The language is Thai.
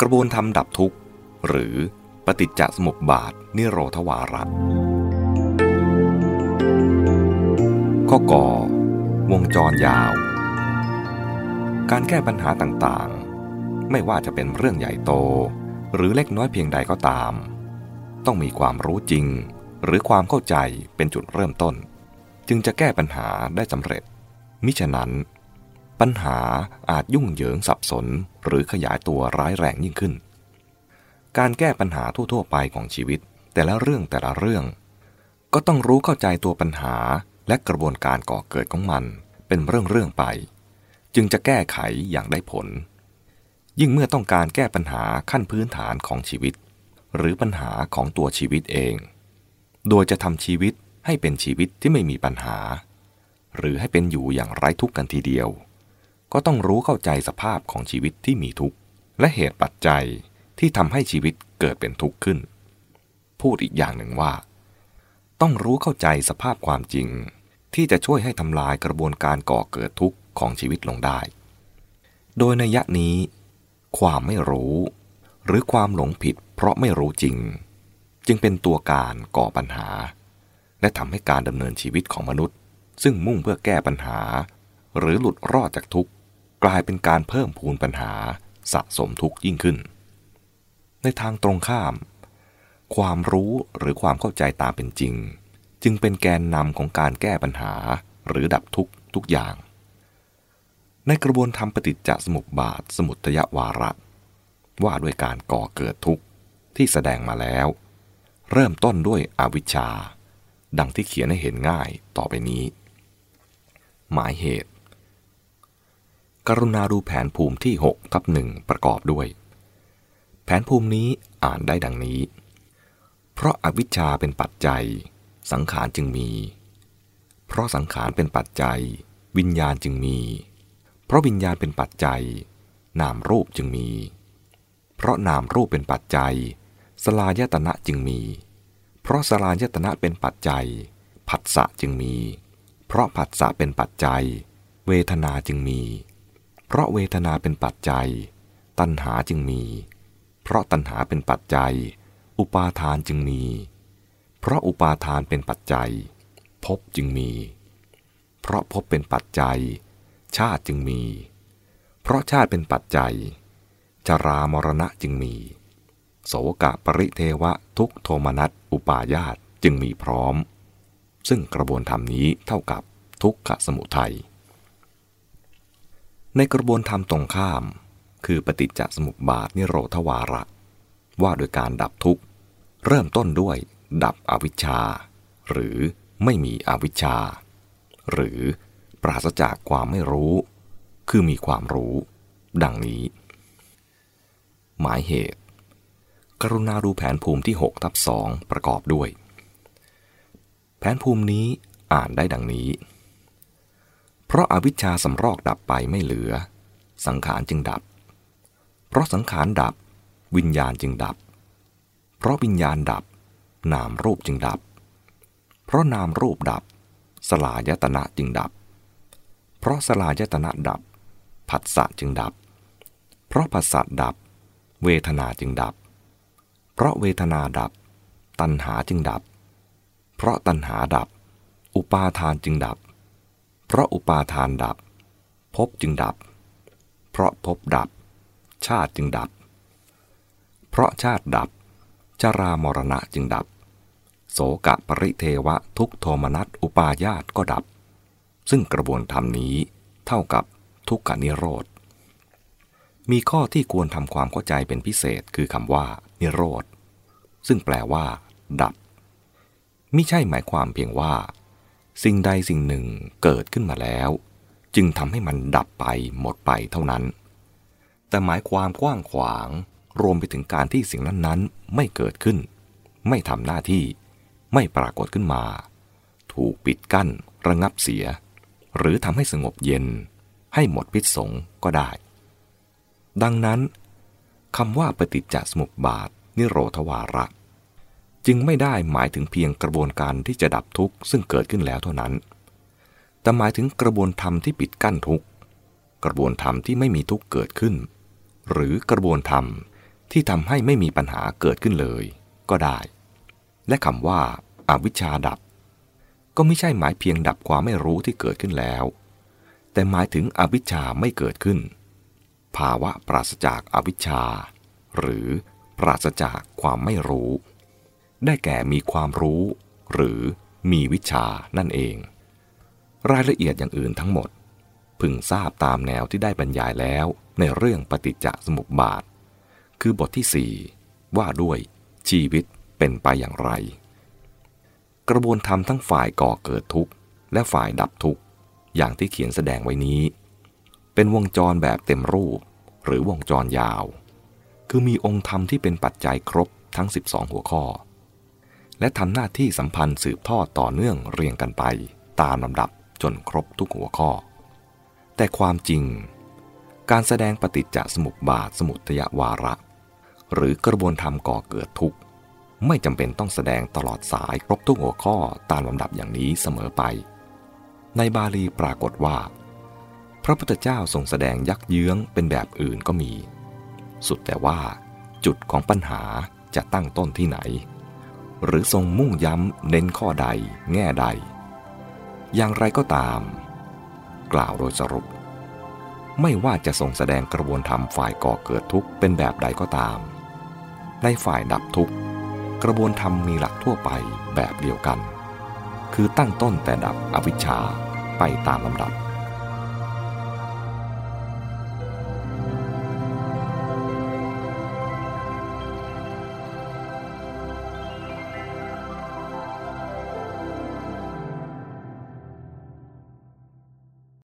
กระบวนธรรมดับทุกข์ หรือปฏิจจสมุปบาทนิโรธวาระ ข้อก่อ วงจรยาว การแก้ปัญหาต่างๆ ไม่ว่าจะเป็นเรื่องใหญ่โต หรือเล็กน้อยเพียงใดก็ตาม ต้องมีความรู้จริง หรือความเข้าใจเป็นจุดเริ่มต้น จึงจะแก้ปัญหาได้สำเร็จ มิฉะนั้น ปัญหาอาจยุ่งเหยิงสับสนหรือขยายตัวร้ายแรงยิ่งขึ้น การแก้ปัญหาทั่วๆไปของชีวิต แต่ละเรื่องแต่ละเรื่อง ก็ต้องรู้เข้าใจตัวปัญหาและกระบวนการก่อเกิดของมัน เป็นเรื่องๆไป จึงจะแก้ไขอย่างได้ผล ยิ่งเมื่อต้องการแก้ปัญหาขั้นพื้นฐานของชีวิต หรือปัญหาของตัวชีวิตเอง โดยจะทำชีวิตให้เป็นชีวิตที่ไม่มีปัญหา หรือให้เป็นอยู่อย่างไร้ทุกข์กันทีเดียว ก็ต้องรู้เข้าใจสภาพของชีวิตที่มีทุกข์ และเหตุปัจจัยที่ทำให้ชีวิตเกิดเป็นทุกข์ขึ้น พูดอีกอย่างหนึ่งว่า ต้องรู้เข้าใจสภาพความจริง ที่จะช่วยให้ทำลายกระบวนการก่อเกิดทุกข์ของชีวิตลงได้ โดยในยะนี้ ความไม่รู้ หรือความหลงผิดเพราะไม่รู้จริง จึงเป็นตัวการก่อปัญหา และทำให้การดำเนินชีวิตของมนุษย์ ซึ่งมุ่งเพื่อแก้ปัญหา หรือหลุดรอดจากทุกข์ กลายเป็นการเพิ่มพูนปัญหาสะสมทุกข์ยิ่งขึ้น ในทางตรงข้าม ความรู้หรือความเข้าใจตามเป็นจริง จึงเป็นแกนนำของการแก้ปัญหาหรือดับทุกทุกอย่าง ในกระบวนธรรมปฏิจจสมุปบาทสมุทยวาระ ว่าด้วยการก่อเกิดทุกข์ที่แสดงมาแล้ว เริ่มต้นด้วยอวิชชา ดังที่เขียนให้เห็นง่ายต่อไปนี้ หมายเหตุ กรุณาดูแผนภูมิที่6ทับหนึ่งประกอบด้วย แผนภูมินี้อ่านได้ดังนี้ เพราะอาวิชชาเป็นปัจจัย สังขารจึงมี เพราะสังขารเป็นปัจจัย วิญญาณจึงมี เพราะวิญญาณเป็นปัจจัย นามรูปจึงมี เพราะนามรูปเป็นปัจจัย สลายตนะจึงมี เพราะสลายตนะเป็นปัจจัย ผัสสะจึงมี เพราะผัสสะเป็นปัจจัย เวทนาจึงมี เพราะเวทนาเป็นปัจจัย ตัณหาจึงมี เพราะตัณหาเป็นปัจจัย อุปาทานจึงมี เพราะอุปาทานเป็นปัจจัยภพจึงมี เพราะภพเป็นปัจจัย ชาติจึงมี เพราะชาติเป็นปัจจัย จรามรณะจึงมี โสกะปริเทวะทุกโทมนัสอุปาญาตจึงมีพร้อม ซึ่งกระบวนธรรมนี้เท่ากับทุกขสมุทัย ในกระบวนธรรมตรงข้าม คือปฏิจจสมุปบาทนิโรธวาระ ว่าโดยการดับทุกข์ เริ่มต้นด้วยดับอวิชชา หรือไม่มีอวิชชา หรือปราศจากความไม่รู้ คือมีความรู้ ดังนี้ หมายเหตุ กรุณาดูแผนภูมิที่6ทับสองประกอบด้วย แผนภูมินี้อ่านได้ดังนี้ เพราะอาวิชชาสำรอกดับไปไม่เหลือ สังขารจึงดับ เพราะสังขารดับ วิญญาณจึงดับ เพราะวิญญาณดับ นามรูปจึงดับ เพราะนามรูปดับ สลายตนะจึงดับ เพราะสลายตนะดับ ผัสสะจึงดับ เพราะผัสสะดับ เวทนาจึงดับ เพราะเวทนาดับ ตัณหาจึงดับ เพราะตัณหาดับ อุปาทานจึงดับ เพราะอุปาทานดับภพจึงดับ เพราะภพดับ ชาติจึงดับ เพราะชาติดับจรามรณะจึงดับ โสกะปริเทวะทุกโทมนัสอุปาญาตก็ดับ ซึ่งกระบวนธรรมนี้เท่ากับทุกขานิโรธ มีข้อที่ควรทำความเข้าใจเป็นพิเศษคือคำว่า นิโรธ ซึ่งแปลว่า ดับ ไม่ใช่หมายความเพียงว่า สิ่งใดสิ่งหนึ่งเกิดขึ้นมาแล้ว จึงทำให้มันดับไปหมดไปเท่านั้น แต่หมายความกว้างขวางรวมไปถึงการที่สิ่งนั้นๆ ไม่เกิดขึ้น ไม่ทำหน้าที่ ไม่ปรากฏขึ้นมา ถูกปิดกั้น ระงับเสีย หรือทำให้สงบเย็น ให้หมดพิษสงก็ได้ ดังนั้นคำว่าปฏิจจสมุปบาท นิโรธวาระ จึงไม่ได้หมายถึงเพียงกระบวนการที่จะดับทุกข์ซึ่งเกิดขึ้นแล้วเท่านั้น แต่หมายถึงกระบวนธรรมที่ปิดกั้นทุกข์ กระบวนธรรมที่ไม่มีทุกข์เกิดขึ้น หรือกระบวนธรรมที่ทำให้ไม่มีปัญหาเกิดขึ้นเลย ก็ได้ และคำว่าอาวิชชาดับ ก็ไม่ใช่หมายเพียงดับความไม่รู้ที่เกิดขึ้นแล้ว แต่หมายถึงอวิชชาไม่เกิดขึ้น ภาวะปราศจากอวิชชา หรือปราศจากความไม่รู้ ได้แก่มีความรู้ หรือมีวิชานั่นเอง รายละเอียดอย่างอื่นทั้งหมด พึงทราบตามแนวที่ได้บรรยายแล้วในเรื่องปฏิจจสมุปบาท คือบทที่ 4 ว่าด้วยชีวิตเป็นไปอย่างไร กระบวนธรรมทั้งฝ่ายก่อเกิดทุกข์ และฝ่ายดับทุกข์ อย่างที่เขียนแสดงไว้นี้ เป็นวงจรแบบเต็มรูป หรือวงจรยาว คือมีองค์ธรรมที่เป็นปัจจัยครบทั้ง 12 หัวข้อ และทำหน้าที่สัมพันธ์สืบทอดต่อเนื่องเรียงกันไป ตามลำดับจนครบทุกหัวข้อ แต่ความจริง การแสดงปฏิจจสมุปบาทสมุทยวาระ หรือกระบวนธรรมก่อเกิดทุกข์ ไม่จำเป็นต้องแสดงตลอดสายครบทุกหัวข้อตามลำดับอย่างนี้เสมอไป ในบาลีปรากฏว่า พระพุทธเจ้าทรงแสดงยักเยื้องเป็นแบบอื่นก็มี สุดแต่ว่า จุดของปัญหาจะตั้งต้นที่ไหน หรือทรงมุ่งย้ำเน้นข้อใดแง่ใด อย่างไรก็ตาม กล่าวโดยสรุป ไม่ว่าจะทรงแสดงกระบวนธรรมฝ่ายก่อเกิดทุกข์เป็นแบบใดก็ตาม ในฝ่ายดับทุกข์กระบวนธรรมมีหลักทั่วไปแบบเดียวกัน คือตั้งต้นแต่ดับอวิชชาไปตามลำดับ